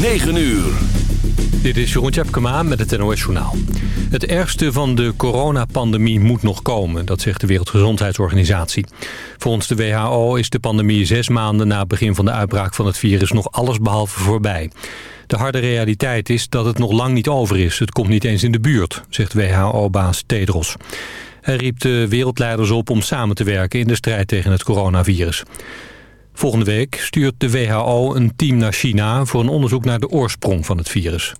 9 uur. Dit is Jeroen Tjepkema met het NOS Journaal. Het ergste van de coronapandemie moet nog komen, dat zegt de Wereldgezondheidsorganisatie. Volgens de WHO is de pandemie zes maanden na het begin van de uitbraak van het virus nog allesbehalve voorbij. De harde realiteit is dat het nog lang niet over is. Het komt niet eens in de buurt, zegt WHO-baas Tedros. Hij riep de wereldleiders op om samen te werken in de strijd tegen het coronavirus. Volgende week stuurt de WHO een team naar China... voor een onderzoek naar de oorsprong van het virus.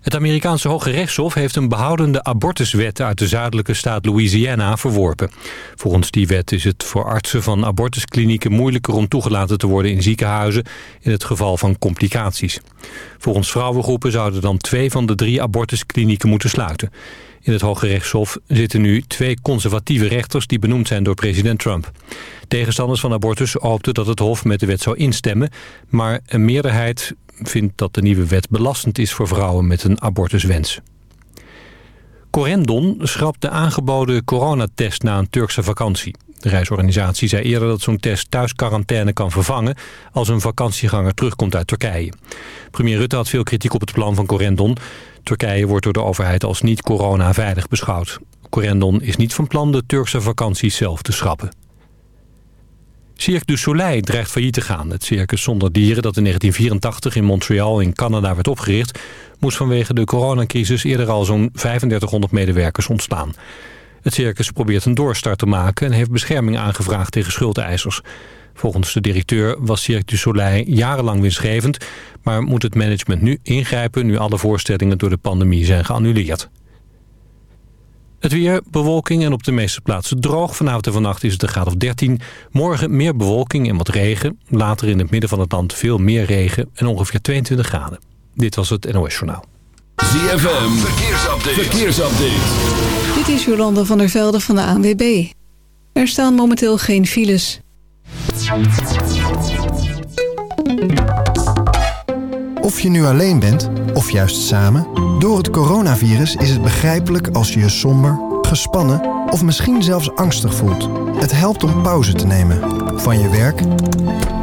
Het Amerikaanse Hoge Rechtshof heeft een behoudende abortuswet... uit de zuidelijke staat Louisiana verworpen. Volgens die wet is het voor artsen van abortusklinieken... moeilijker om toegelaten te worden in ziekenhuizen... in het geval van complicaties. Volgens vrouwengroepen zouden dan twee van de drie abortusklinieken moeten sluiten. In het Hoge Rechtshof zitten nu twee conservatieve rechters... die benoemd zijn door president Trump. Tegenstanders van abortus hoopten dat het Hof met de wet zou instemmen... maar een meerderheid vindt dat de nieuwe wet belastend is voor vrouwen met een abortuswens. Corendon schrapt de aangeboden coronatest na een Turkse vakantie. De reisorganisatie zei eerder dat zo'n test thuisquarantaine kan vervangen... als een vakantieganger terugkomt uit Turkije. Premier Rutte had veel kritiek op het plan van Corendon. Turkije wordt door de overheid als niet corona-veilig beschouwd. Corendon is niet van plan de Turkse vakanties zelf te schrappen. Cirque du Soleil dreigt failliet te gaan. Het circus zonder dieren dat in 1984 in Montreal in Canada werd opgericht... moest vanwege de coronacrisis eerder al zo'n 3500 medewerkers ontstaan. Het circus probeert een doorstart te maken en heeft bescherming aangevraagd tegen schuldeisers. Volgens de directeur was Cirque du Soleil jarenlang winstgevend... maar moet het management nu ingrijpen nu alle voorstellingen door de pandemie zijn geannuleerd. Het weer, bewolking en op de meeste plaatsen droog. Vanavond en vannacht is het een graad of 13. Morgen meer bewolking en wat regen. Later in het midden van het land veel meer regen en ongeveer 22 graden. Dit was het NOS Journaal. ZFM, verkeersupdate. verkeersupdate. Dit is Jolanda van der Velde van de ANWB. Er staan momenteel geen files. Of je nu alleen bent, of juist samen... door het coronavirus is het begrijpelijk als je je somber, gespannen... of misschien zelfs angstig voelt. Het helpt om pauze te nemen. Van je werk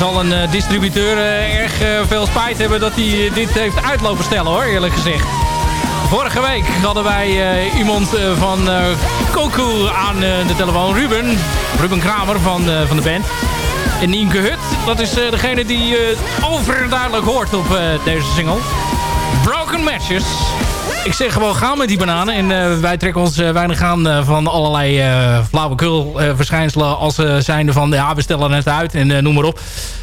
Zal een eh, distributeur eh, erg eh, veel spijt hebben dat hij dit heeft uitlopen stellen hoor, eerlijk gezegd. Vorige week hadden wij iemand van Koku aan de telefoon, Ruben. Ruben Kramer van, van de band. En Nienke Hut, dat is degene die overduidelijk hoort op deze single. Broken Matches. Ik zeg gewoon gaan met die bananen. En eh, wij trekken ons eh, weinig aan eh, van allerlei uh, flauwekul eh, verschijnselen als uh, zijnde van ja, we stellen het uit en noem maar op.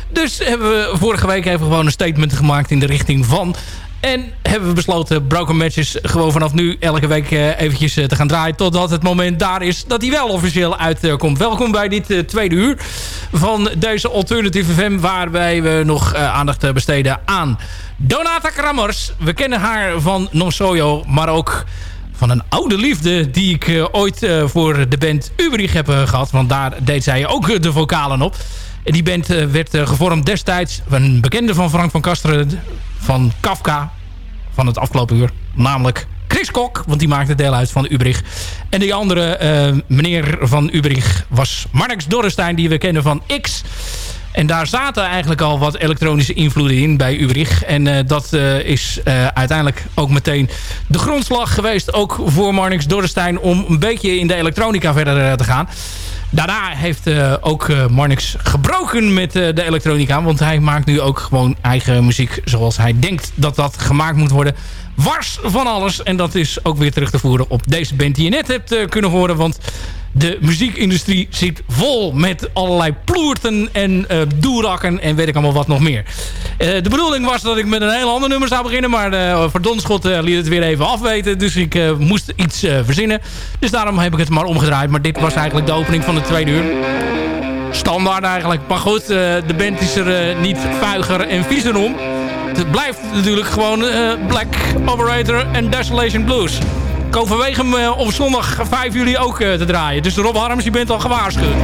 Dus hebben we vorige week even gewoon een statement gemaakt in de richting van... En hebben we besloten Broken Matches gewoon vanaf nu elke week uh, eventjes uh, te gaan draaien. Totdat het moment daar is dat hij wel officieel uitkomt. Welkom bij dit uh, tweede uur van deze Alternative FM. Waarbij we nog aandacht besteden aan Donata Krammers. We kennen haar van Non Soyo, maar ook van een oude liefde die ik ooit voor de band Uberich heb gehad. Want daar deed zij ook de vocalen op. En die band werd gevormd destijds. Een bekende van Frank van Kasteren van Kafka van het afgelopen uur. Namelijk Chris Kok, want die maakte deel uit van Ubrich. En die andere meneer van Ubrich was Marx Dorrestein, die we kennen van X. En daar zaten eigenlijk al wat elektronische invloeden in bij Ubrich. En dat is uiteindelijk ook meteen de grondslag geweest... ook voor Marnix Dorrestein om een beetje in de elektronica verder te gaan. Daarna heeft ook Marnix gebroken met de elektronica... want hij maakt nu ook gewoon eigen muziek zoals hij denkt dat dat gemaakt moet worden wars van alles. En dat is ook weer terug te voeren op deze band die je net hebt uh, kunnen horen. Want de muziekindustrie zit vol met allerlei ploerten en uh, doerakken en weet ik allemaal wat nog meer. Uh, de bedoeling was dat ik met een heel ander nummer zou beginnen. Maar uh, Verdonschot liet het weer even afweten. Dus ik moest iets verzinnen. Dus daarom heb ik het maar omgedraaid. Maar dit was eigenlijk de opening van de tweede uur. Standaard eigenlijk. Maar goed, de band is er niet vuiger en viezer om het blijft natuurlijk gewoon uh, Black Operator en Desolation Blues. Ik overweeg hem uh, op zondag 5 juli ook uh, te draaien. Dus Rob Harms, je bent al gewaarschuwd.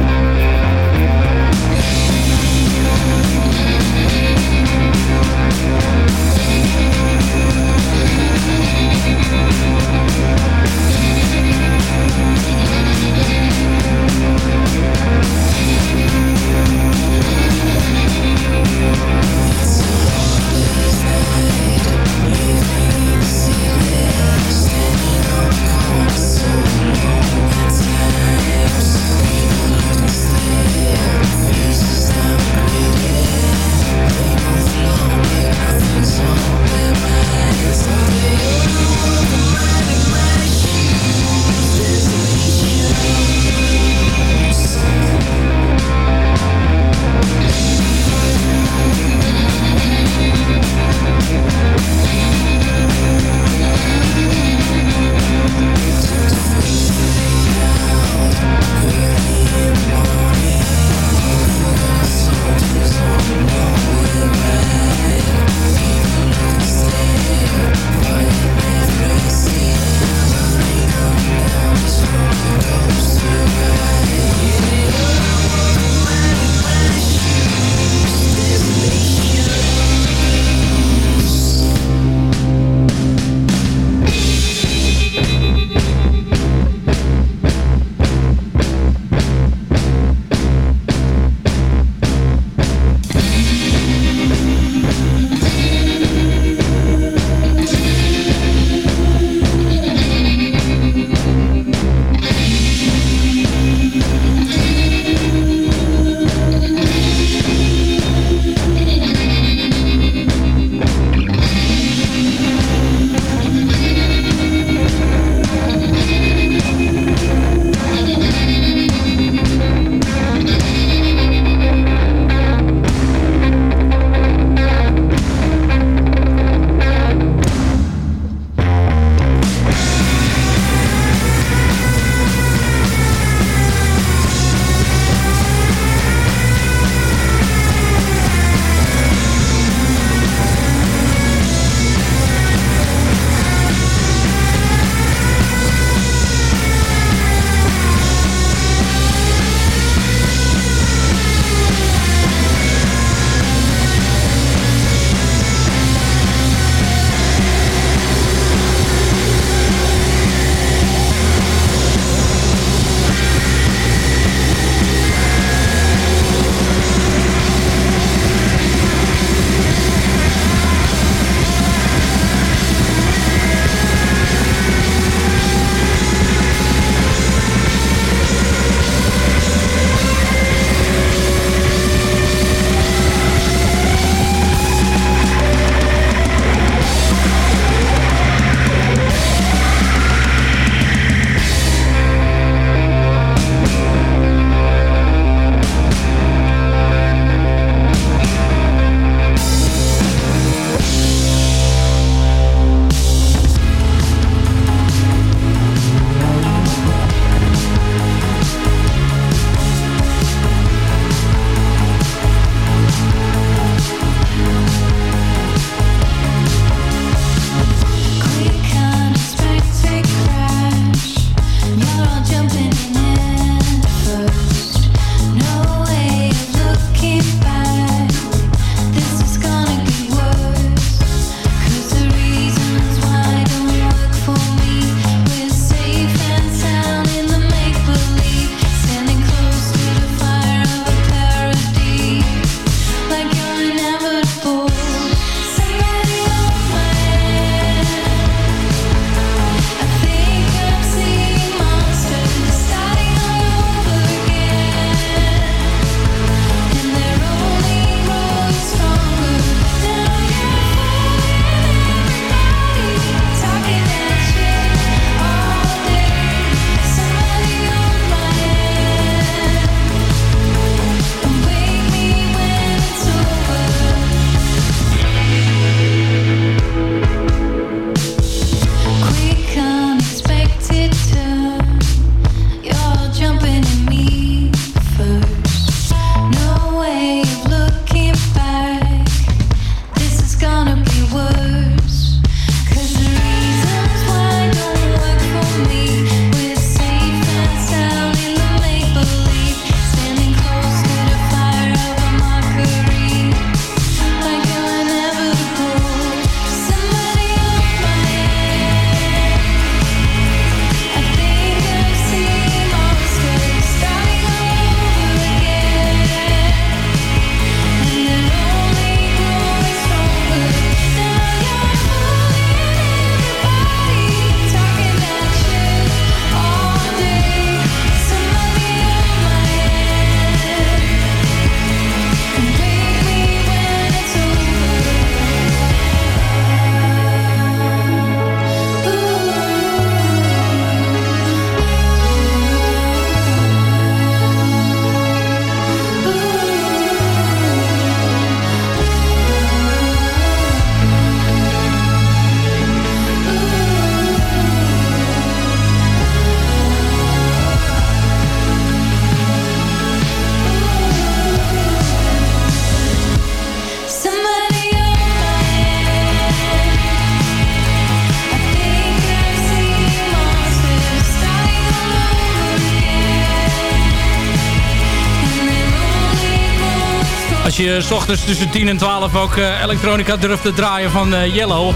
Je s ochtends tussen 10 en 12 ook uh, elektronica durft te draaien van uh, Yellow.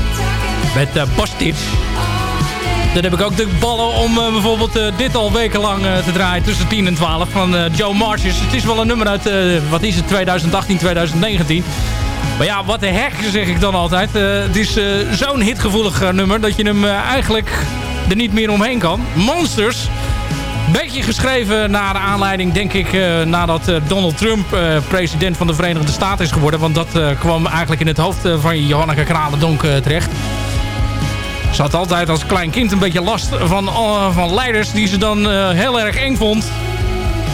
Met uh, Bastits. Dan heb ik ook de ballen om bijvoorbeeld dit al wekenlang te draaien tussen 10 en 12 van Joe Marches. Het is wel een nummer uit, wat is het, 2018, 2019. Maar ja, wat de hek zeg ik dan altijd. het is zo'n hitgevoelig nummer dat je hem eigenlijk er niet meer omheen kan. Monsters beetje geschreven naar de aanleiding, denk ik, uh, nadat uh, Donald Trump uh, president van de Verenigde Staten is geworden. Want dat kwam eigenlijk in het hoofd van Johanneke Kralendonk terecht. Ze had altijd als klein kind een beetje last van, van leiders die ze dan heel erg eng vond.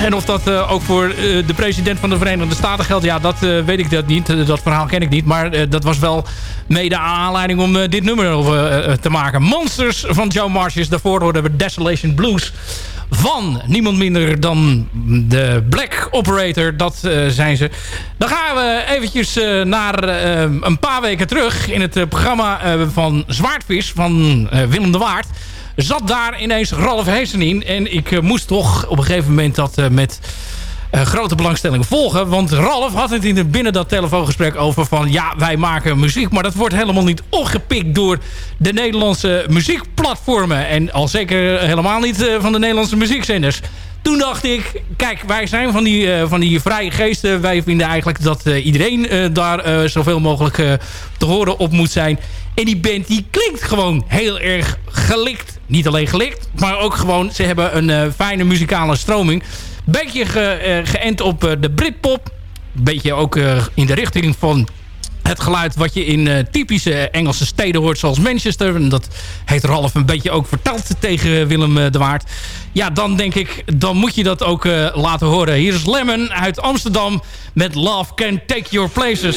En of dat ook voor de president van de Verenigde Staten geldt, ja, dat weet ik dat niet. dat verhaal ken ik niet. Maar dat was wel mede aanleiding om dit nummer over, te maken. Monsters van Joe Marches. Daarvoor hoorden we Desolation Blues van niemand minder dan de Black Operator. Dat zijn ze. Dan gaan we eventjes naar een paar weken terug in het programma van Zwaardvis van Willem de Waard. Zat daar ineens Ralf Heesen in. En ik moest toch op een gegeven moment dat met uh, grote belangstelling volgen. Want Ralf had het in binnen dat telefoongesprek over van... ja, wij maken muziek, maar dat wordt helemaal niet opgepikt... door de Nederlandse muziekplatformen. En al zeker helemaal niet van de Nederlandse muziekzenders. Toen dacht ik, kijk, wij zijn van die, van die vrije geesten. Wij vinden eigenlijk dat iedereen daar zoveel mogelijk te horen op moet zijn. En die band die klinkt gewoon heel erg gelikt. Niet alleen gelikt, maar ook gewoon... ze hebben een fijne muzikale stroming... Beetje ge, uh, geënt op uh, de Britpop. Beetje ook in de richting van het geluid wat je in typische Engelse steden hoort zoals Manchester. En dat heeft Ralf een beetje ook verteld tegen Willem de Waard. Ja, dan denk ik, dan moet je dat ook laten horen. Hier is Lemon uit Amsterdam met Love Can Take Your Places.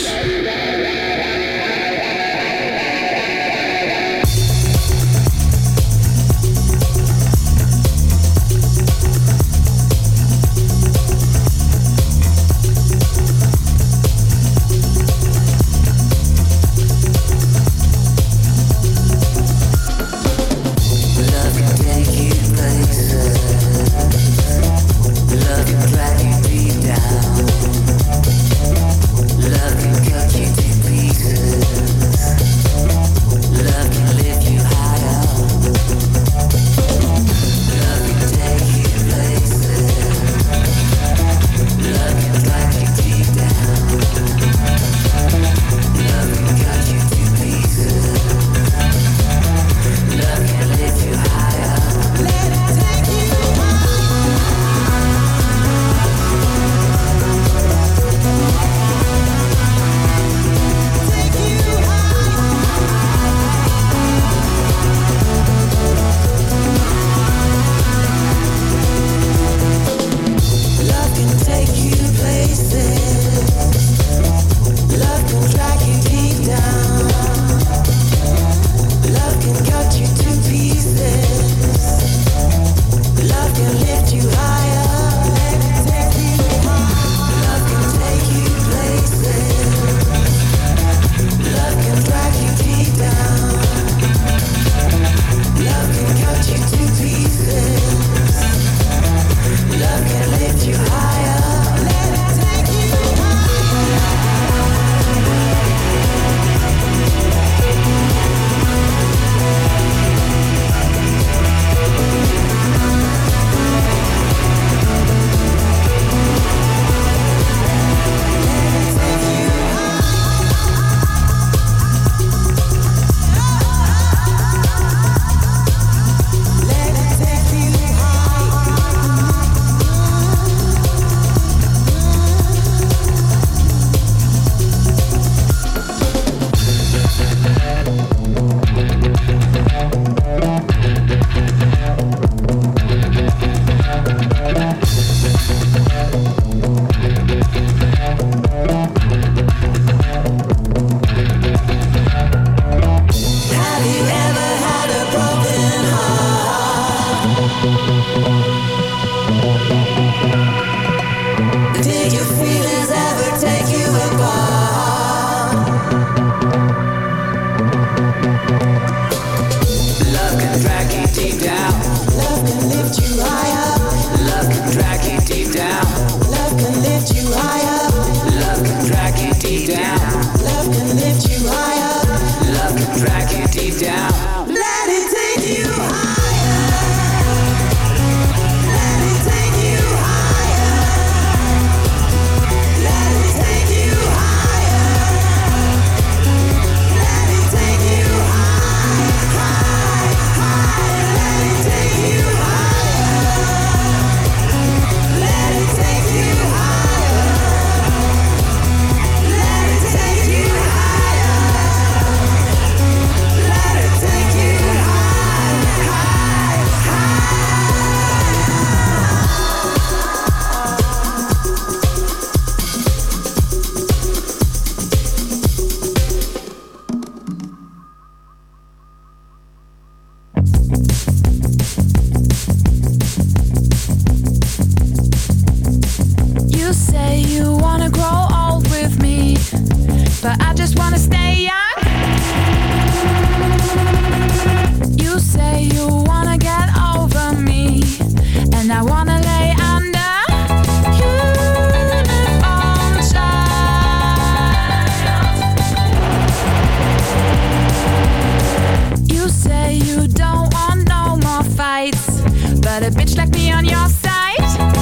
be on your side.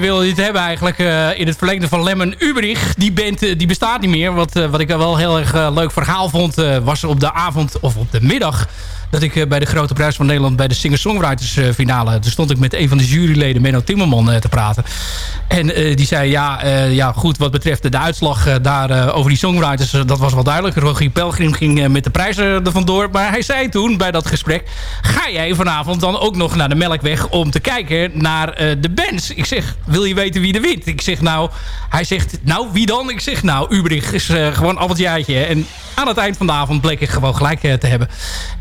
Mooi wilde je het hebben eigenlijk. eh, in het verlengde van Lemon Uberich. Die band eh, die bestaat niet meer. Wat, eh, wat ik wel heel erg leuk verhaal vond... was op de avond of op de middag... dat ik eh, bij de Grote Prijs van Nederland... bij de Singer-Songwriters eh, finale... toen stond ik met een van de juryleden, Menno Timmerman, eh, te praten. En die zei, ja, ja, goed, wat betreft de, uitslag daar over die songwriters... dat was wel duidelijk. Rogier Pelgrim ging met de prijzen er vandoor. Maar hij zei toen bij dat gesprek... ga jij vanavond dan ook nog naar de Melkweg... om te kijken naar de bands? Ik zeg, wil je weten wie er wint? Ik zeg, nou... Hij zegt, nou, wie dan? Ik zeg, nou, Ubrich is gewoon Jaatje. En aan het eind van de avond bleek ik gewoon gelijk te hebben.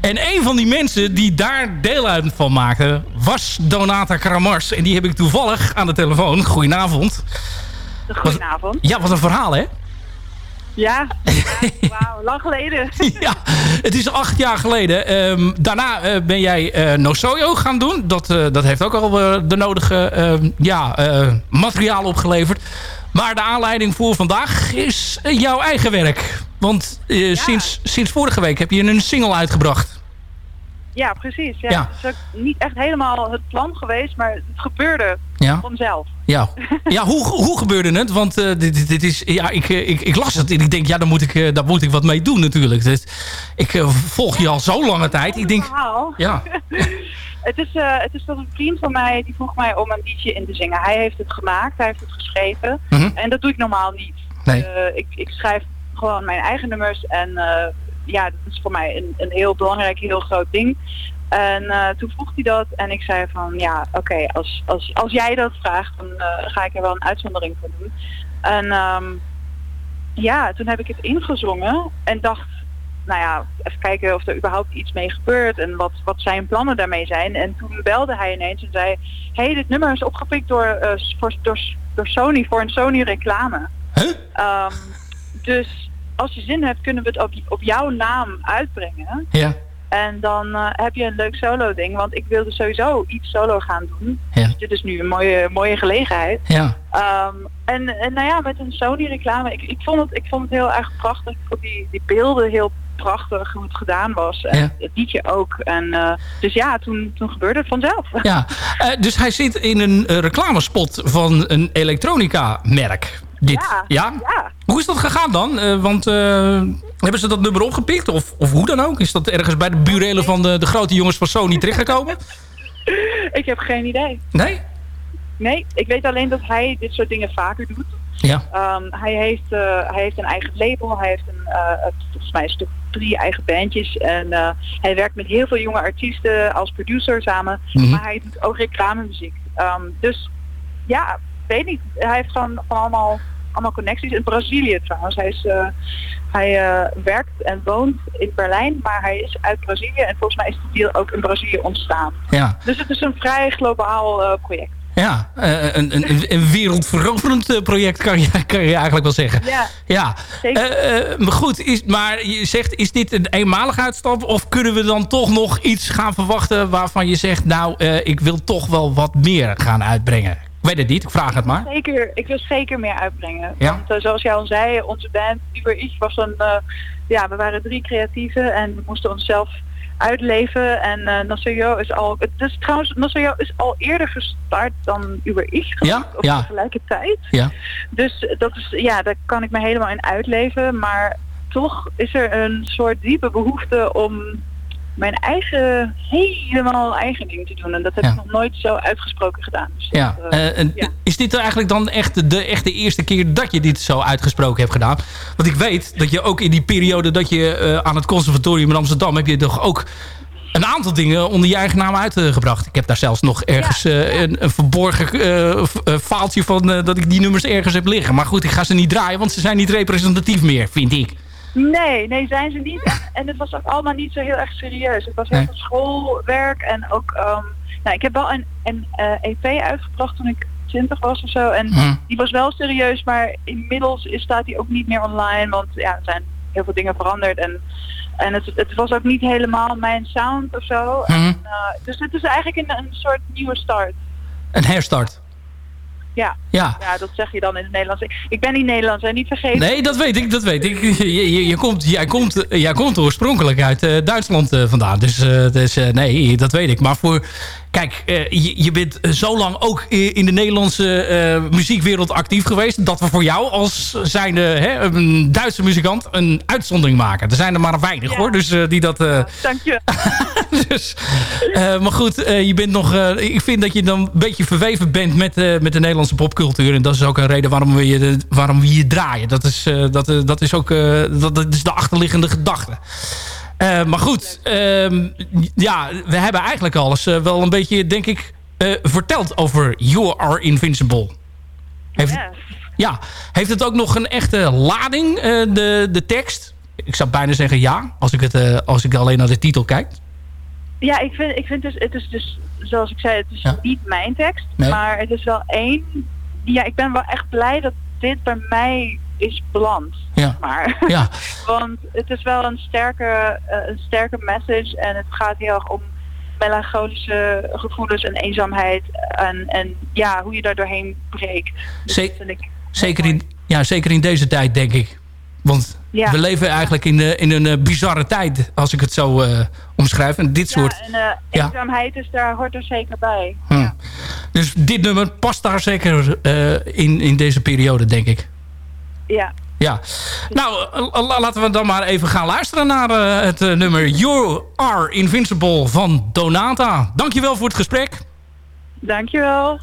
En van die mensen die daar deel uit van maakten... was Donata Kramars. En die heb ik toevallig aan de telefoon. Goedenavond. Goedenavond. Ja, wat een verhaal, hè? Ja, ja wauw, lang geleden. ja, het is acht jaar geleden. Ehm, daarna eh, ben jij Nosoyo gaan doen. Dat, eh, dat heeft ook al de nodige ehm, ja, materiaal opgeleverd. Maar de aanleiding voor vandaag is jouw eigen werk. Want sinds, sinds vorige week heb je een single uitgebracht. Ja, precies. Ja. Ja. Het is ook niet echt helemaal het plan geweest, maar het gebeurde Ja, vanzelf. ja. ja hoe, hoe gebeurde het? Want eh, dit, dit- is, ja, ik, eh, ik, ik las het en ik denk, ja, daar moet ik, eh, daar moet ik wat mee doen natuurlijk. Dus, ik volg je al zo lange tijd. Ik denk, Verhaal. ja, Het is, het is dat een vriend van mij die vroeg mij om een liedje in te zingen. Hij heeft het gemaakt, hij heeft het geschreven. Mhm. En dat doe ik normaal niet. Nee. Ik, ik schrijf gewoon mijn eigen nummers en ja, dat is voor mij een, een heel belangrijk, heel groot ding. En eh, toen vroeg hij dat en ik zei van ja, oké, als, als, als jij dat vraagt, dan eh, ga ik er wel een uitzondering voor doen. En ehm, ja, toen heb ik het ingezongen en dacht, nou ja, even kijken of er überhaupt iets mee gebeurt en wat, wat zijn plannen daarmee zijn. En toen belde hij ineens en zei, hey, dit nummer is opgepikt door, eh, voor, door, door Sony voor een Sony reclame. Huh? Ehm, dus als je zin hebt, kunnen we het op, op jouw naam uitbrengen. ja, En dan eh, heb je een leuk solo ding. Want ik wilde sowieso iets solo gaan doen. Ja. Dus dit is nu een mooie, mooie gelegenheid. ja. Ehm, en, en nou ja, met een Sony reclame. Ik, ik, vond het, ik vond het heel erg prachtig. Ik vond die, die beelden heel prachtig hoe het gedaan was. En Ja. het liedje ook. En, eh, dus ja, toen, toen gebeurde het vanzelf. Ja, eh, dus hij zit in een reclamespot van een elektronica-merk. Dit. Ja, Ja? ja. Hoe is dat gegaan dan? Eh, want eh, hebben ze dat nummer opgepikt? Of, of hoe dan ook? Is dat ergens bij de burelen van de, de grote jongens van Sony terechtgekomen? Ik heb geen idee. Nee? Nee, ik weet alleen dat hij dit soort dingen vaker doet. Ja. Ehm, hij, heeft, eh, hij heeft een eigen label. Hij heeft een, volgens mij een stuk drie eigen bandjes. En hij werkt met heel veel jonge artiesten als producer samen. Mhm. Maar hij doet ook reclamemuziek. Ehm, dus ja, weet niet. Hij heeft gewoon van allemaal, allemaal connecties. In Brazilië trouwens. Hij, is, eh, hij eh, werkt en woont in Berlijn. Maar hij is uit Brazilië. En volgens mij is die deal ook in Brazilië ontstaan. Ja. Dus het is een vrij globaal eh, project. Ja, een, een, een wereldveroverend project kan je, kan je eigenlijk wel zeggen. Ja, Ja, zeker. Maar goed, is, maar je zegt, is dit een eenmalige uitstap? Of kunnen we dan toch nog iets gaan verwachten waarvan je zegt... nou, ik wil toch wel wat meer gaan uitbrengen? Weet het niet, ik vraag het maar. Zeker, ik wil zeker meer uitbrengen. Ja. Want eh, zoals jij al zei, onze band Uber was een... eh, ja, we waren drie creatieven en we moesten onszelf uitleven. En Nasoyo is al... Is trouwens, Nasoyo is al eerder gestart dan Uber geloof Ja, Of ja. tegelijkertijd. Ja. Dus dat is, ja, daar kan ik me helemaal in uitleven. Maar toch is er een soort diepe behoefte om mijn eigen, helemaal eigen ding te doen. En dat heb Ja. ik nog nooit zo uitgesproken gedaan. Dus Ja. dat, eh, eh, ja. Is dit eigenlijk dan echt de, echt de eerste keer dat je dit zo uitgesproken hebt gedaan? Want ik weet dat je ook in die periode dat je eh, aan het conservatorium in Amsterdam... heb je toch ook een aantal dingen onder je eigen naam uitgebracht. Ik heb daar zelfs nog ergens een, een verborgen faaltje van... dat ik die nummers ergens heb liggen. Maar goed, ik ga ze niet draaien, want ze zijn niet representatief meer, vind ik. Nee, nee, zijn ze niet. En, het was ook allemaal niet zo heel erg serieus. Het was heel Nee. veel schoolwerk en ook... ehm, nou, ik heb wel een, een eh, EP uitgebracht toen ik 20 was of zo. En Hm. die was wel serieus, maar inmiddels is, staat die ook niet meer online. Want ja, er zijn heel veel dingen veranderd. En, en het, het was ook niet helemaal mijn sound of zo. Hm. En, eh, dus het is eigenlijk een, een soort nieuwe start. Een herstart. Ja. Ja. ja, dat zeg je dan in het Nederlands. Ik, ben niet Nederlands en niet vergeten. Nee, dat weet ik, dat weet ik. Je, je, je komt, jij, komt, jij komt oorspronkelijk uit eh, Duitsland eh, vandaan. Dus, eh, dus nee, dat weet ik. Maar voor... Kijk, eh, je, je bent zo lang ook in de Nederlandse eh, muziekwereld actief geweest... dat we voor jou als zijnde hè, een Duitse muzikant een uitzondering maken. Er zijn er maar weinig Ja. hoor, dus eh, die dat... Dank je. dus, maar goed, je bent nog, ik vind dat je dan een beetje verweven bent met, met de Nederlandse popcultuur. En dat is ook een reden waarom we je, waarom we je draaien. Dat is, dat, dat is ook dat, dat is de achterliggende gedachte. Eh, maar goed, ehm, ja, we hebben eigenlijk alles eh, wel een beetje, denk ik, eh, verteld over You Are Invincible. Heeft, Yes. ja, heeft het ook nog een echte lading, de, de tekst? Ik zou bijna zeggen ja, als ik, het, als ik alleen naar de titel kijk. Ja, ik vind, ik vind dus, het is dus, zoals ik zei, het is Ja. niet mijn tekst, Nee. maar het is wel één. Ja, ik ben wel echt blij dat dit bij mij is beland. Ja. Maar. Ja, Want het is wel een sterke, eh, een sterke message en het gaat heel erg om melancholische gevoelens en eenzaamheid en, en ja, hoe je daar doorheen breekt. Dus zeker in, ja, zeker in deze tijd, denk ik. Want Ja. we leven eigenlijk in, de, in een eh, bizarre tijd, als ik het zo eh, omschrijf. En dit soort... En Ja. eenzaamheid is daar, hoort er zeker bij. Hm. Dus dit nummer past daar zeker in, in deze periode, denk ik. Ja. Ja. Nou, eh, la- laten we dan maar even gaan luisteren naar eh, het eh, nummer You Are Invincible van Donata. Dankjewel voor het gesprek. Dankjewel.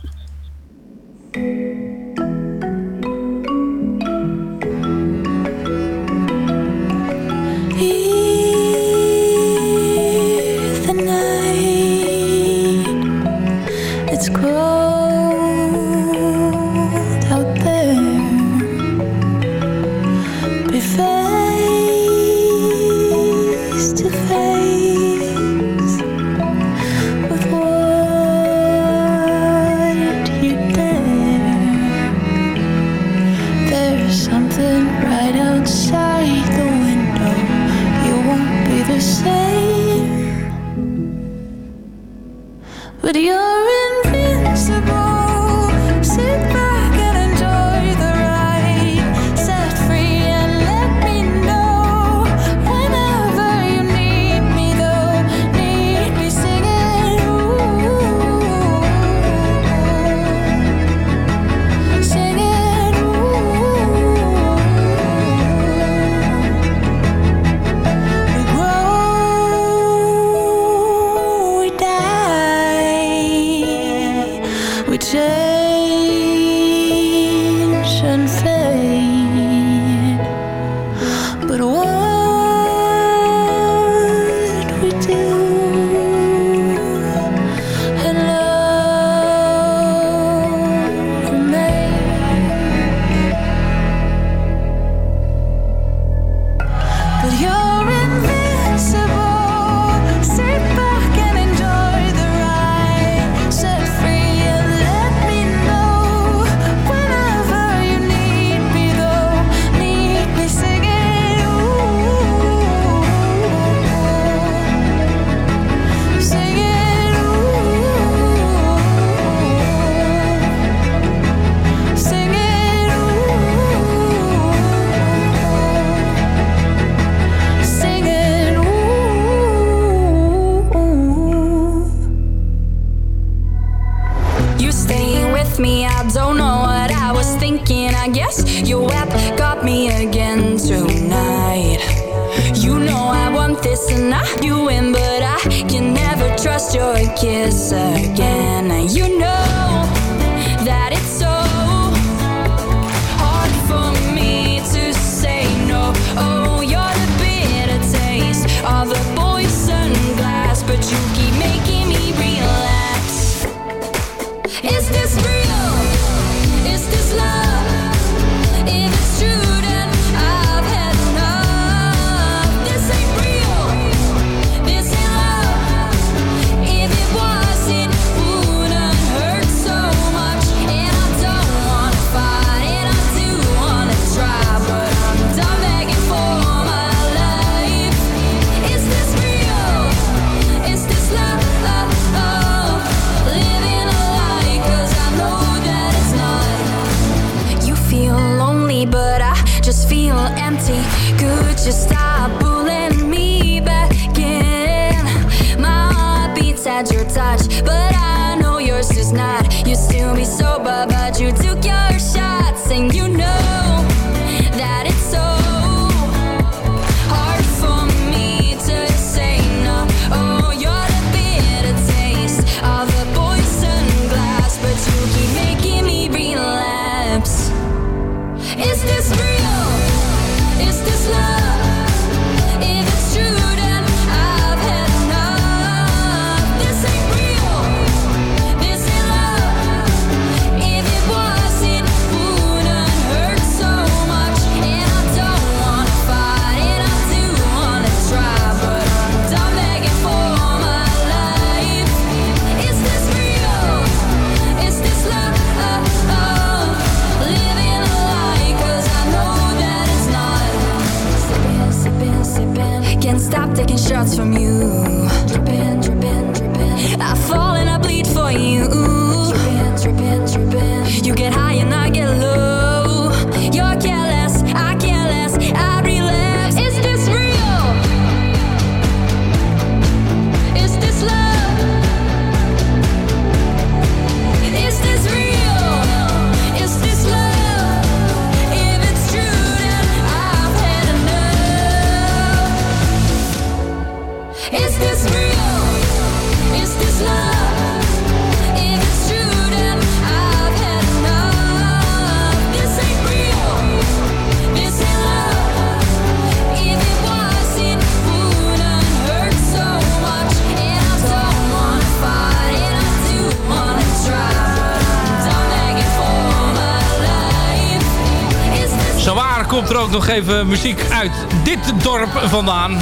Nog even muziek uit dit dorp vandaan.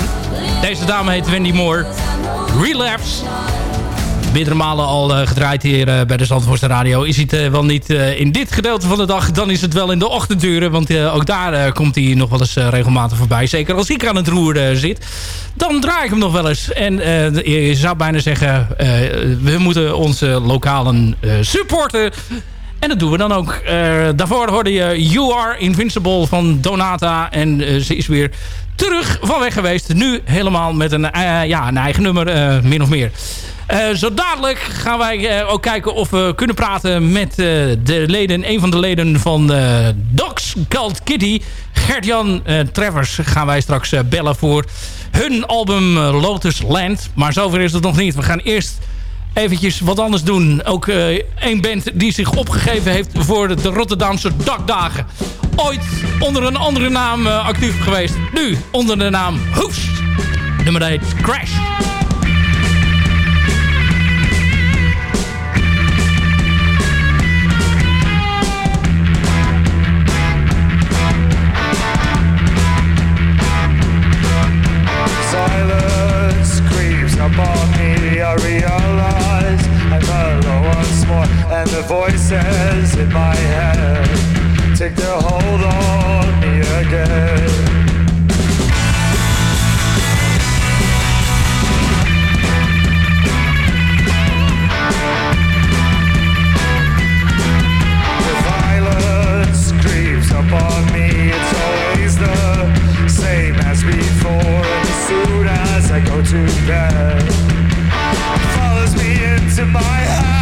Deze dame heet Wendy Moore. Relapse. Meerdere malen al eh, gedraaid hier eh, bij de Zandvoortse Radio. Is het eh, wel niet in dit gedeelte van de dag, dan is het wel in de ochtenduren. Want ook daar komt hij nog wel eens regelmatig voorbij. Zeker als ik aan het roer zit. Dan draai ik hem nog wel eens. En je zou bijna zeggen, we moeten onze lokalen supporten. En dat doen we dan ook. Eh, daarvoor hoorde je You Are Invincible van Donata. En eh, ze is weer terug van weg geweest. Nu helemaal met een, eh, ja, een eigen nummer, min of meer. Zo dadelijk gaan wij ook kijken of we kunnen praten met de leden, een van de leden van Dogs Called Kitty. Gert-Jan Travers gaan wij straks bellen voor hun album Lotus Land. Maar zover is het nog niet. We gaan eerst eventjes wat anders doen. Ook eh een band die zich opgegeven heeft voor de Rotterdamse Dakdagen. Ooit onder een andere naam eh, actief geweest. Nu onder de naam Hoefs. Nummer 8, Crash. Voices in my head take their hold on me again. Upon me. It's always the same as before. As I go to bed, follows me into my head.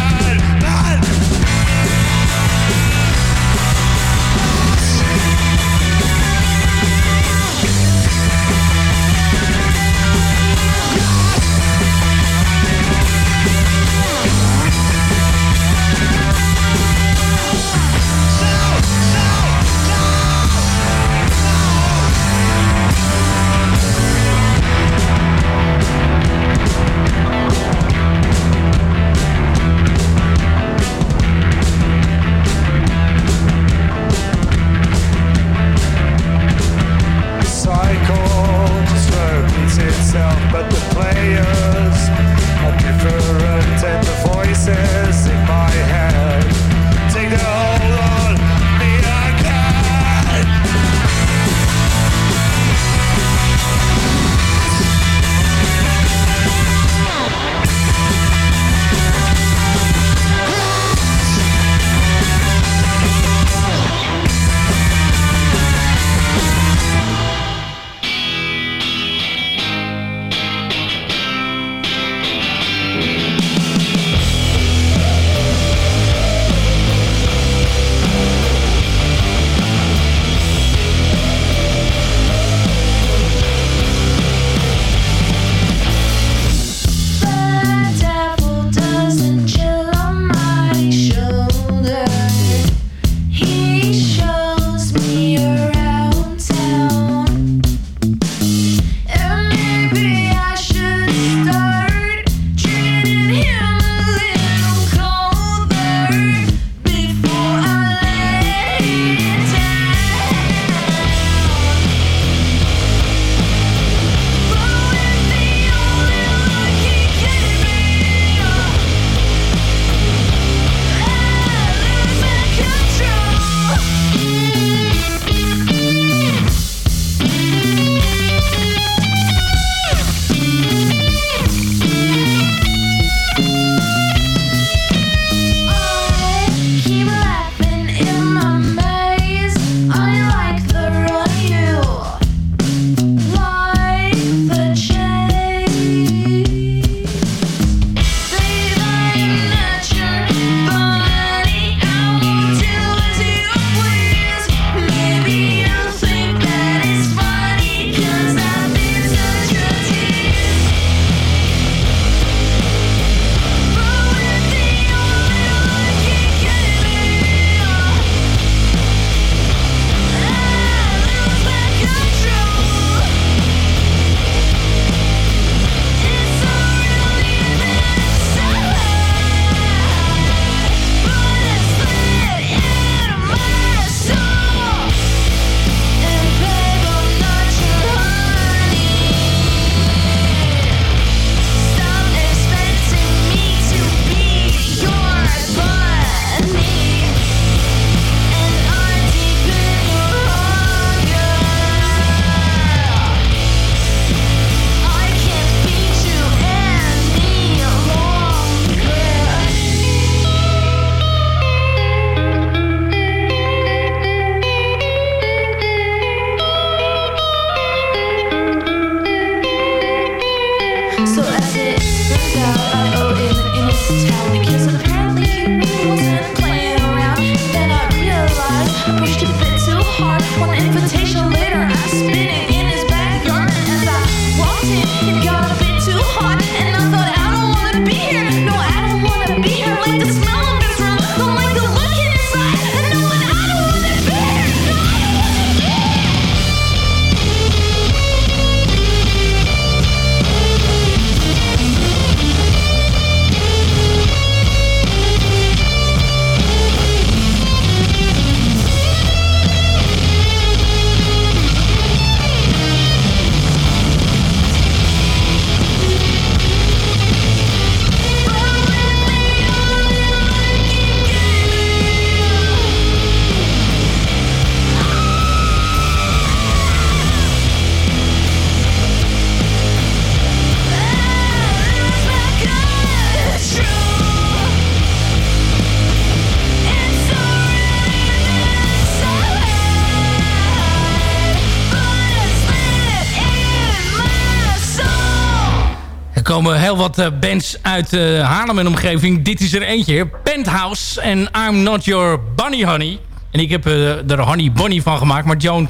Wat eh, bands uit eh, Haarlem en omgeving. Dit is er eentje. Penthouse en I'm Not Your Bunny Honey. En ik heb eh, er Honey Bunny van gemaakt. Maar Joan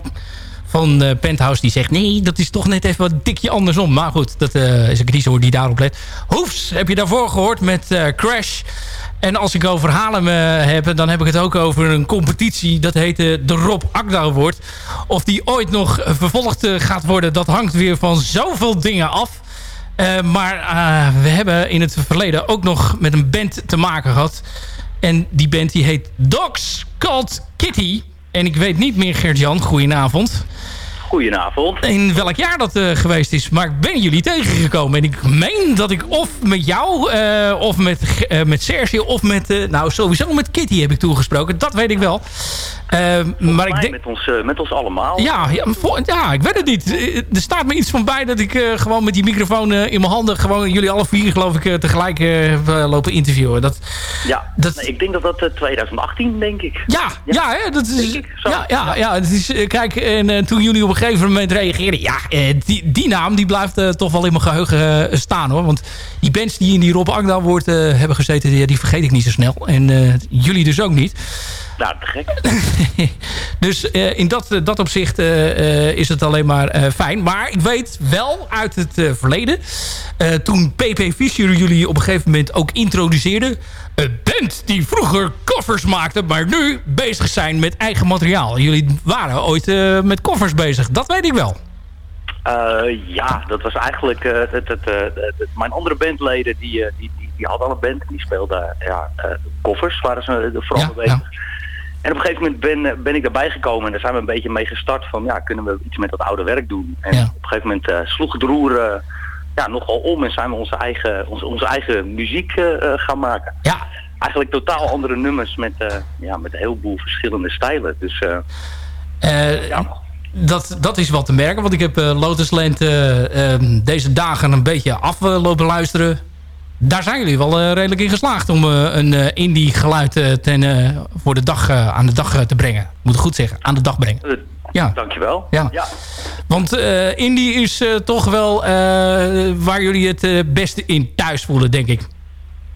van Penthouse die zegt... nee, dat is toch net even wat dikje andersom. Maar goed, dat is een kniezer die daarop let. Hoefs heb je daarvoor gehoord met Crash. En als ik over Haarlem heb... dan heb ik het ook over een competitie. Dat heet eh, de Rob Akda Award. Of die ooit nog vervolgd gaat worden... dat hangt weer van zoveel dingen af... Uh, maar uh, we hebben in het verleden ook nog met een band te maken gehad. En die band die heet Dogs Called Kitty. En ik weet niet meer, Gert-Jan, goedenavond. Goedenavond. In welk jaar dat uh, geweest is. Maar ik ben jullie tegengekomen. En ik meen dat ik of met jou, of met, met Serge, of met... nou, sowieso met Kitty heb ik toegesproken. Dat weet ik wel. Maar ik denk... met, ons, met ons allemaal. Ja, ja, ja, ik weet het niet. Er staat me iets van bij dat ik gewoon met die microfoon in mijn handen... gewoon jullie alle vier, geloof ik, tegelijk lopen interviewen. Dat, ja, dat... Nee, ik denk dat dat 2018, denk ik. Ja, ja, ja hè, dat is... Ja, ja, ja, het is, kijk, en toen jullie op een gegeven moment reageerden... ja, die, die naam die blijft toch wel in mijn geheugen staan, hoor. Want die bands die in die Rob Agda wordt hebben gezeten... Die, vergeet ik niet zo snel. En jullie dus ook niet. Nou, te gek. dus in dat, dat opzicht is het alleen maar fijn. Maar ik weet wel uit het verleden... toen PP Fischer jullie op een gegeven moment ook introduceerde... een band die vroeger covers maakte... maar nu bezig zijn met eigen materiaal. Jullie waren ooit met covers bezig. Dat weet ik wel. Ja, dat was eigenlijk... Het, het, het, mijn andere bandleden die, die, die, die, hadden al een band. Die speelden ja, koffers, waren ze vooral ja, bezig. Ja. En op een gegeven moment ben, ben ik daarbij gekomen. En daar zijn we een beetje mee gestart van... ja, kunnen we iets met dat oude werk doen? En ja. op een gegeven moment sloeg het roer ja, nogal om. En zijn we onze eigen, onze, onze eigen muziek gaan maken. Ja. Eigenlijk totaal andere nummers met, ja, met een heleboel verschillende stijlen. Dus... ja dat, dat is wat te merken. Want ik heb Lotusland uh, uh, deze dagen een beetje aflopen luisteren. Daar zijn jullie wel redelijk in geslaagd om een indie geluid ten, voor de dag, aan de dag te brengen. Moet ik goed zeggen, aan de dag brengen. Ja. Dankjewel. Ja. ja. Want indie is toch wel waar jullie het beste in thuis voelen, denk ik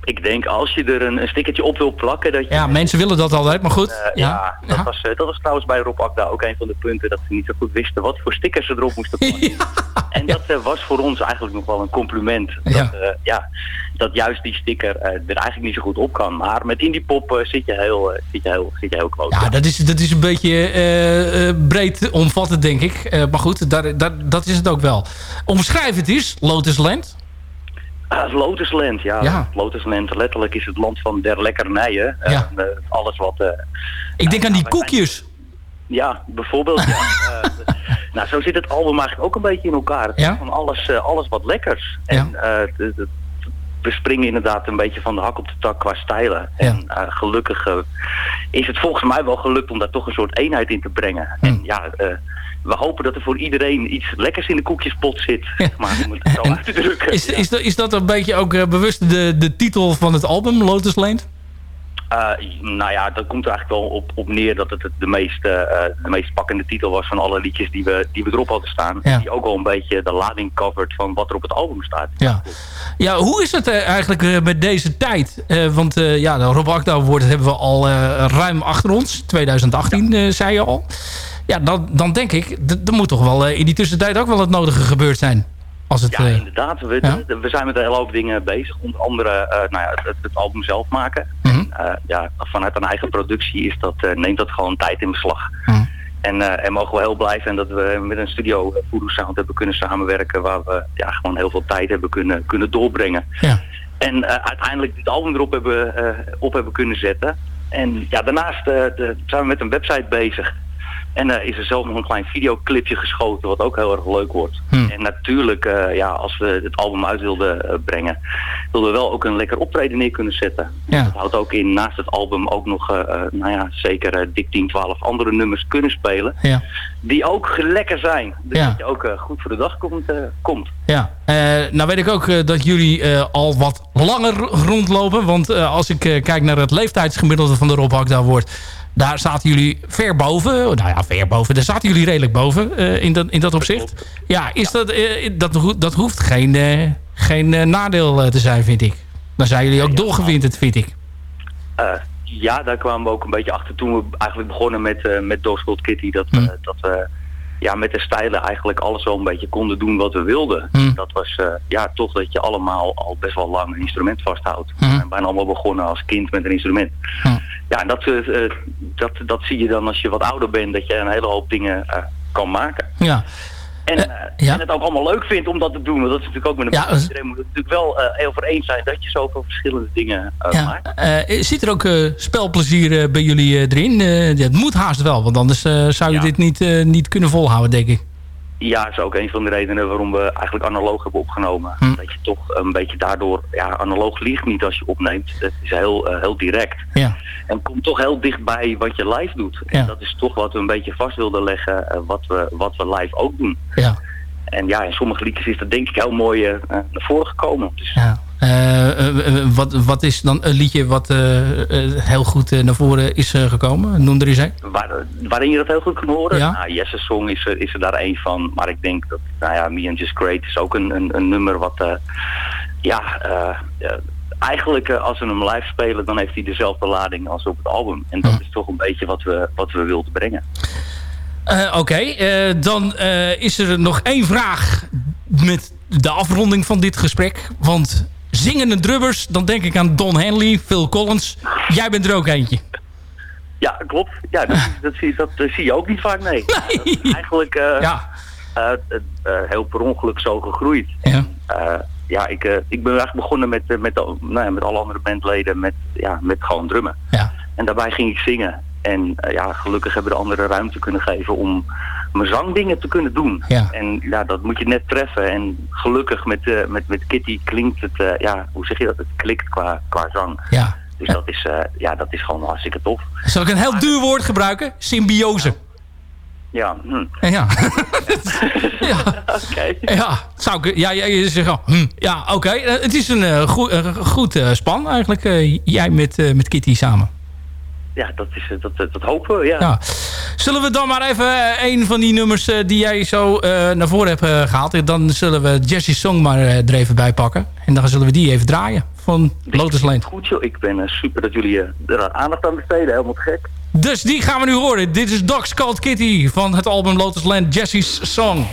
ik denk als je er een, een stickertje op wil plakken... Dat je ja, mensen willen dat altijd, maar goed. Ja, ja, dat, ja. Was, dat was trouwens bij Rob Akda ook een van de punten... dat ze niet zo goed wisten wat voor stickers ze erop moesten plakken. Ja. En dat uh, was voor ons eigenlijk nog wel een compliment. Dat, ja, dat juist die sticker er eigenlijk niet zo goed op kan. Maar met indie pop zit, je heel, zit, je heel, zit je heel close. Ja, dat is, dat is een beetje breed omvattend, denk ik. maar goed, daar, daar, dat is het ook wel. Omschrijf het eens, Lotus Land... Uh, Lotusland, ja. ja. Lotusland, letterlijk is het land van der lekkernijen. Ja. Uh, alles wat... Ik denk aan die koekjes. Ja, bijvoorbeeld. ja. nou, zo zit het album eigenlijk ook een beetje in elkaar. Het ja? van alles, alles wat lekkers. En de, de, we springen inderdaad een beetje van de hak op de tak qua stijlen. En gelukkig is het volgens mij wel gelukt om daar toch een soort eenheid in te brengen. Hm. En ja we hopen dat er voor iedereen iets lekkers in de koekjespot zit. Zeg maar om het zo uit te drukken. Is, is, dat, is dat een beetje ook bewust de, de titel van het album, Lotus? Eh, nou ja, dat komt er eigenlijk wel op, op neer dat het de meest, eh, de meest pakkende titel was van alle liedjes die we, die we erop hadden staan. Ja. Die ook al een beetje de lading covert van wat er op het album staat. Ja. ja, hoe is het eh, eigenlijk met deze tijd? Want ja, de Rob Akda hebben we al ruim achter ons. 2018 eh, zei je al. Ja, dan, dan denk ik, er moet toch wel in die tussentijd ook wel het nodige gebeurd zijn. Als het, Ja, inderdaad. We, ja? we zijn met een hele hoop dingen bezig. Onder andere nou ja, het, het album zelf maken. Mhm. Ja, vanuit een eigen productie is dat, eh, neemt dat gewoon tijd in beslag. Mhm. En, eh, en mogen we heel blij zijn dat we met een studio eh, Voodoo Sound hebben kunnen samenwerken. Waar we ja, gewoon heel veel tijd hebben kunnen, kunnen doorbrengen. ja. En eh, uiteindelijk dit album erop hebben, eh, op hebben kunnen zetten. En ja, daarnaast eh, de- zijn we met een website bezig. En eh, is er zelf nog een klein videoclipje geschoten, wat ook heel erg leuk wordt. Hm. En natuurlijk, eh, ja, als we het album uit wilden eh, brengen, wilden we wel ook een lekker optreden neer kunnen zetten. Ja. Dat houdt ook in, naast het album, ook nog, nou ja, zeker dik 10, 12 andere nummers kunnen spelen. Ja. Die ook lekker zijn. Dus Ja. dat je ook goed voor de dag komt. komt. Ja, nou weet ik ook dat jullie al wat langer rondlopen. Want als ik kijk naar het leeftijdsgemiddelde van de Rob Hakda Award... daar zaten jullie ver boven. Nou ja, ver boven. Daar zaten jullie redelijk boven eh, in, dat, in dat opzicht. Ja, is Dat, eh, dat, dat hoeft geen, eh, geen nadeel te zijn, vind ik. Dan zijn jullie ook doorgewinterd, vind ik. Ja, daar kwamen we ook een beetje achter toen we eigenlijk begonnen met, met Dog Gold Kitty. Dat, we Hmm. dat we ja, met de stijlen eigenlijk alles wel een beetje konden doen wat we wilden. Hmm. Dat was eh, ja, toch dat je allemaal al best wel lang een instrument vasthoudt. We zijn bijna allemaal begonnen als kind met een instrument. Hmm. Ja, en dat, eh, dat, dat zie je dan als je wat ouder bent, dat je een hele hoop dingen kan maken. Ja, En, Eh, eh, ja. en het ook allemaal leuk vindt om dat te doen. Want dat is natuurlijk ook met een Ja, Iedereen moet het natuurlijk wel eh, heel voor eens zijn dat je zoveel verschillende dingen ja. maakt. Zit er ook spelplezier bij jullie erin? Het moet haast wel, want anders zou je dit niet, niet kunnen volhouden, denk ik. Ja, is ook een van de redenen waarom we eigenlijk analoog hebben opgenomen. Hm. Dat je toch een beetje daardoor, ja, analoog liegt niet als je opneemt. Het is heel, heel direct. Ja. En komt toch heel dichtbij wat je live doet. Ja. En dat is toch wat we een beetje vast wilden leggen, eh, wat, we, wat we live ook doen. Ja. En ja, in sommige liedjes is dat denk ik heel mooi eh, naar voren gekomen. Dus Ja. Eh, eh, eh, wat, wat is dan een liedje wat eh, eh, heel goed eh, naar voren is eh, gekomen? Noem er eens een. waar, waarin je dat heel goed kan horen. Ja. Nou, song is er, is er daar één van. Maar ik denk dat, nou ja, Me and Just Great is ook een, een, een nummer wat, eh, ja, eh, eh, eigenlijk eh, als we hem live spelen, dan heeft hij dezelfde lading als op het album. En dat Hm. is toch een beetje wat we, wat we wilden brengen. Eh, Oké, eh, dan is er nog één vraag met de afronding van dit gesprek. Want zingende drummers, dan denk ik aan Don Henley, Phil Collins. Jij bent er ook eentje. Ja, klopt. Ja, dat, dat, zie, dat zie je ook niet vaak, nee. Nee. Eigenlijk Ja. heel per ongeluk zo gegroeid. Ja. Ja, ik, eh, ik ben eigenlijk begonnen met, eh, met, nou ja, met alle andere bandleden met, ja, met gewoon drummen. Ja. En daarbij ging ik zingen. En eh, ja, gelukkig hebben de anderen ruimte kunnen geven om mijn zangdingen te kunnen doen. Ja. En ja, dat moet je net treffen. En gelukkig met, eh, met, met Kitty klinkt het, ja, hoe zeg je dat? Het klikt qua, qua zang. ja. Dus dat, is, ja, dat is gewoon hartstikke tof. Zal ik een heel duur woord gebruiken? Symbiose. Ja, hm. Ja. ja. oké. Ja, zou ik, ja, jij zegt, hm, ja, oké. Eh, het is een eh, goe- goed eh, span eigenlijk. jij met, met Kitty samen. Ja, dat, is, dat, dat, dat hopen we, ja. Ja. Zullen we dan maar even een van die nummers die jij zo naar voren hebt eh, gehaald. Dan zullen we Jesse's Song maar er even bij pakken. En dan zullen we die even draaien van Lotus Lane. Goed joh, ik ben super dat jullie er aandacht aan besteden. Helemaal gek. Dus die gaan we nu horen. Dit is Dogs Called Kitty van het album Lotus Land Jesse's Song.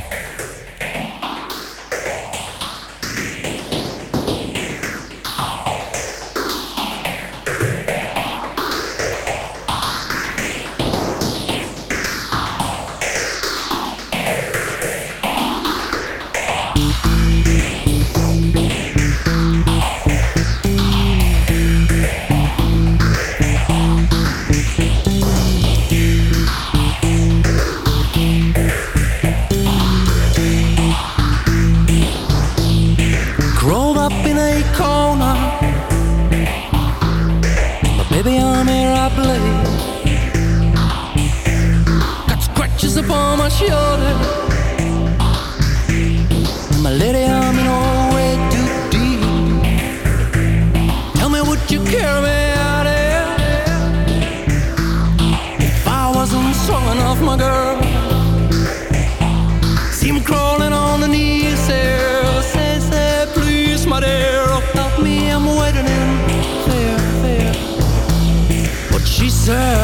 corner. But baby, I'm here, I bleed. Got scratches upon my shoulder. And my lady, I'm in all way too deep. Tell me, would you carry me out here? If I wasn't strong enough, my girl. deserve.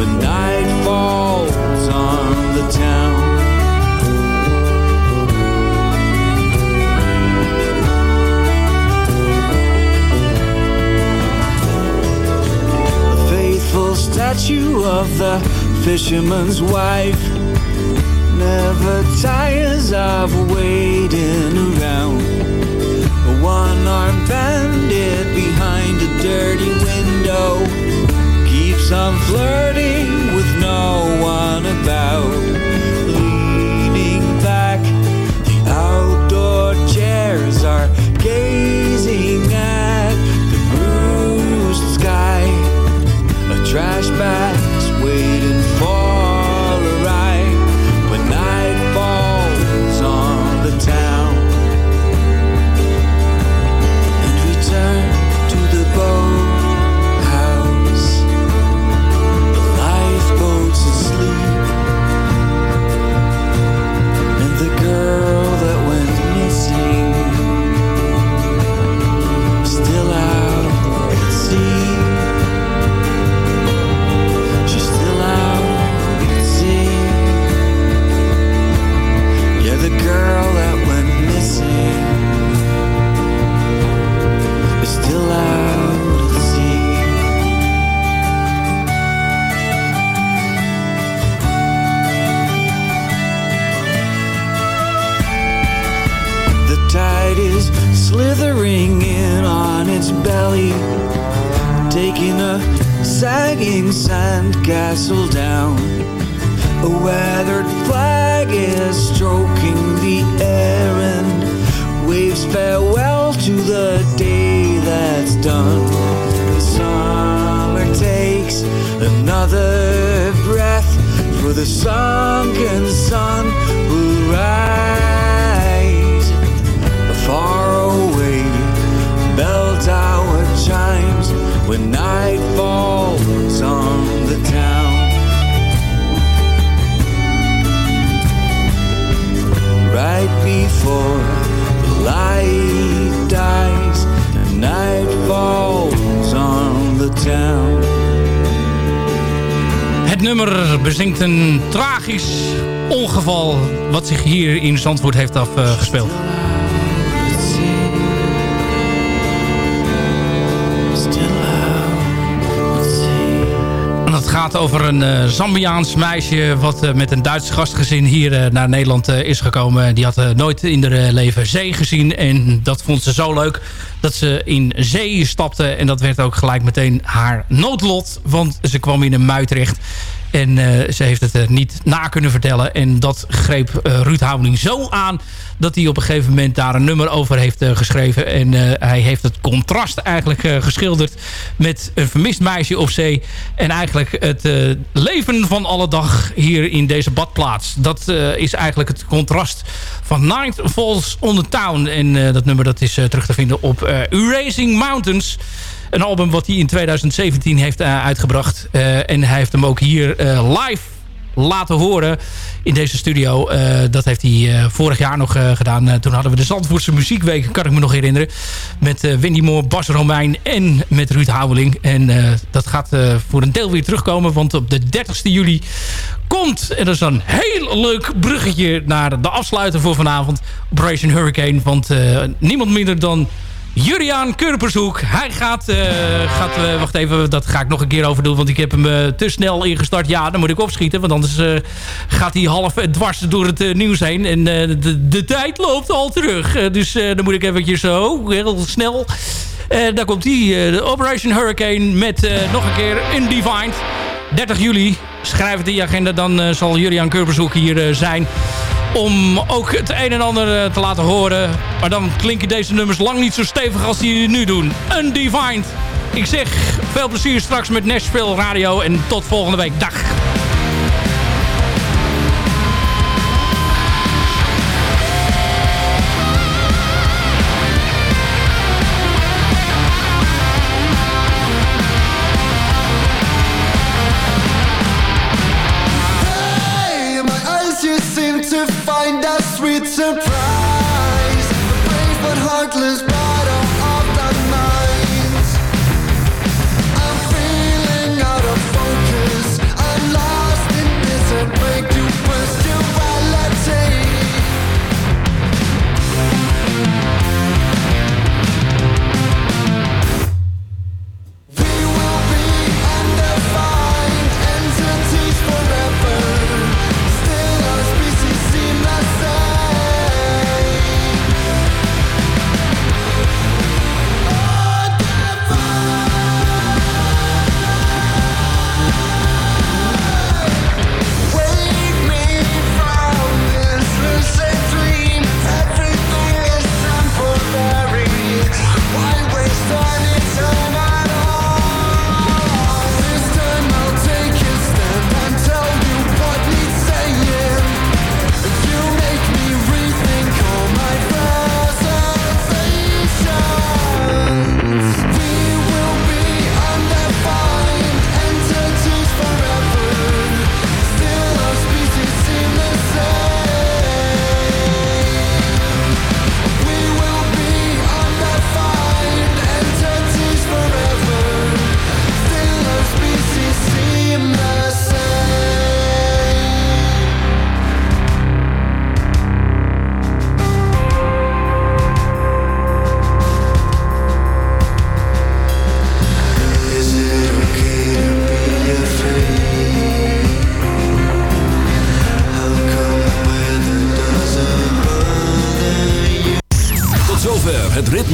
when night falls on the town. The faithful statue of the fisherman's wife never tires of waiting around. A one-armed bandit behind a dirty window I'm flirting with no one about. Leaning back, the outdoor chairs are gazing at the bruised sky. A trash bag hier in Zandvoort heeft afgespeeld. En dat gaat over een eh, Zambiaans meisje wat eh, met een Duits gastgezin hier eh, naar Nederland eh, is gekomen. Die had eh, nooit in haar eh, leven zee gezien en dat vond ze zo leuk dat ze in zee stapte. En dat werd ook gelijk meteen haar noodlot, want ze kwam in een mui terecht. En eh, ze heeft het eh, niet na kunnen vertellen. En dat greep eh, Ruud Houding zo aan... dat hij op een gegeven moment daar een nummer over heeft geschreven. En hij heeft het contrast eigenlijk geschilderd... met een vermist meisje op zee. En eigenlijk het leven van alle dag hier in deze badplaats. Dat is eigenlijk het contrast van Night Falls on the Town. En dat nummer dat is terug te vinden op Erasing Mountains... Een album wat hij in 2017 heeft uh, uitgebracht. Uh, en hij heeft hem ook hier uh, live laten horen in deze studio. Dat heeft hij vorig jaar nog gedaan. toen hadden we de Zandvoortse Muziekweek, kan ik me nog herinneren. Met Wendy Moore, Bas Romein en met Ruud Houweling. En dat gaat voor een deel weer terugkomen. Want op de 30ste juli komt, en dat is een heel leuk bruggetje naar de afsluiter voor vanavond. Operation Hurricane. Want niemand minder dan... Juriaan Kurpershoek. Hij gaat... Uh, gaat uh, wacht even, dat ga ik nog een keer over doen. Want ik heb hem uh, te snel ingestart. Ja, dan moet ik opschieten. Want anders gaat hij half dwars door het nieuws heen. En de, de, tijd loopt al terug. dus dan moet ik eventjes zo, heel snel... daar komt hij, de Operation Hurricane met nog een keer Undefined. 30 juli, schrijf het in je agenda, dan zal Juriaan Kurpershoek hier zijn om ook het een en ander te laten horen. Maar dan klinken deze nummers lang niet zo stevig als die nu doen. Undefined. Ik zeg veel plezier straks met Nashville Radio en tot volgende week. Dag.